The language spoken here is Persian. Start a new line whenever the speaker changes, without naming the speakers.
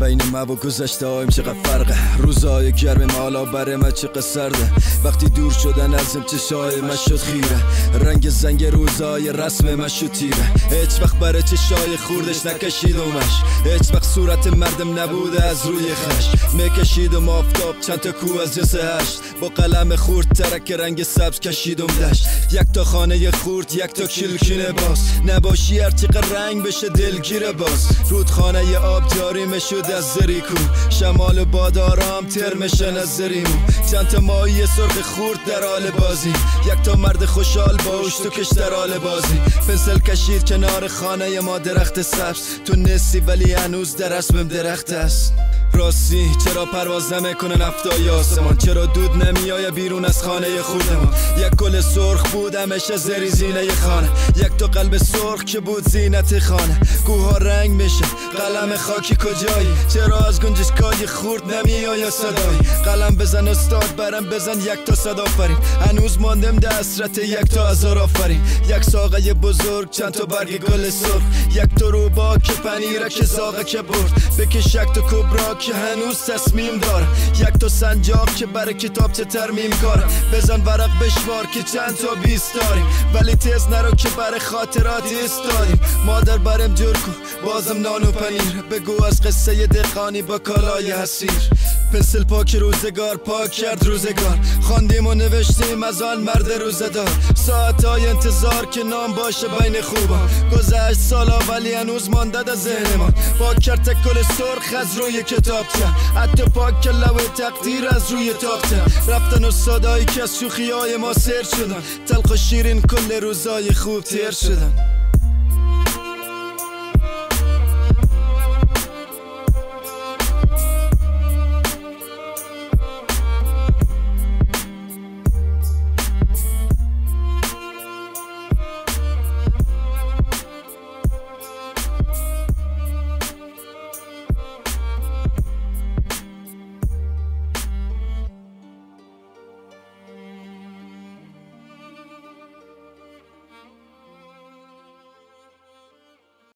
بین ما و گذشته هایم چقدر فرقه. روزای گرم مالا برای من چقدر سرده. وقتی دور شدن ازم چشای من شد خیره. رنگ زنگ روزای رسم من شد تیره. هیچ وقت برای چشای خوردش نکشیدمش هیچ وقت صورت مردم نبوده از روی خش میکشیدم آفتاب چند تا کو از جس هشت. با قلم خورد ترک رنگ سبز کشیدم دشت. یک تا خانه خورد یک تا کلکینه باز. نباشی هر رنگ بشه دلگیر باز. رودخانه آب جاری مشود از زریکو شمال باد آرام تر میشن از زریمو چند تا ماهی سرخ خورد در حال بازی. یک تا مرد خوشحال تو کش در حال بازی. پنسل کشید کنار خانه ما درخت سبز. تو نسی ولی هنوز در اسمم درخت است. راستی چرا پرواز نمی‌کنه نفتای آسمان؟ چرا دود نمیایه بیرون از خانه خودمان؟ یک گل سرخ بود همیشه زری زینه خانه. یک تو قلب سرخ که بود زینت خانه. گوها رنگ میشه قلم خاکی کجایی؟ چرا از کاری خورد نمیایه صدایی؟ قلم بزن استاد برم بزن یک تا صدا فرین هنوز ماندم دسترت یک تا هزار آفرین. یک ساقه بزرگ چند تا برگ گل سرخ. یک تو روبا که پنیره که زاغه که برد. بکش یک تو کبرا که هنوز تصمیم دار. یک تو سنجاق که برای کتاب چه ترمیم کار. بزن ورق بشوار که چند تا بیست داریم. ولی تیز نرو که برای خاطرات استاریم مادر برم جور کن بازم نان و پنیر. بگو از قصه دقانی با کالای حسیر پنسل پاک روزگار پاک کرد روزگار. خواندیم و نوشتیم از آن مرد روزدار ساعت های انتظار که نام باشه بین خوبا گذشت سالا ولی هنوز مانده از ذهن پاک کرد تکل سرخ از روی کتابچه. حتی پاک لو تقدیر از روی تاخته رفتن و صدایی که از شوخی های ما سر شدن. تلخ و شیرین کل روزای خوب تیر شدن.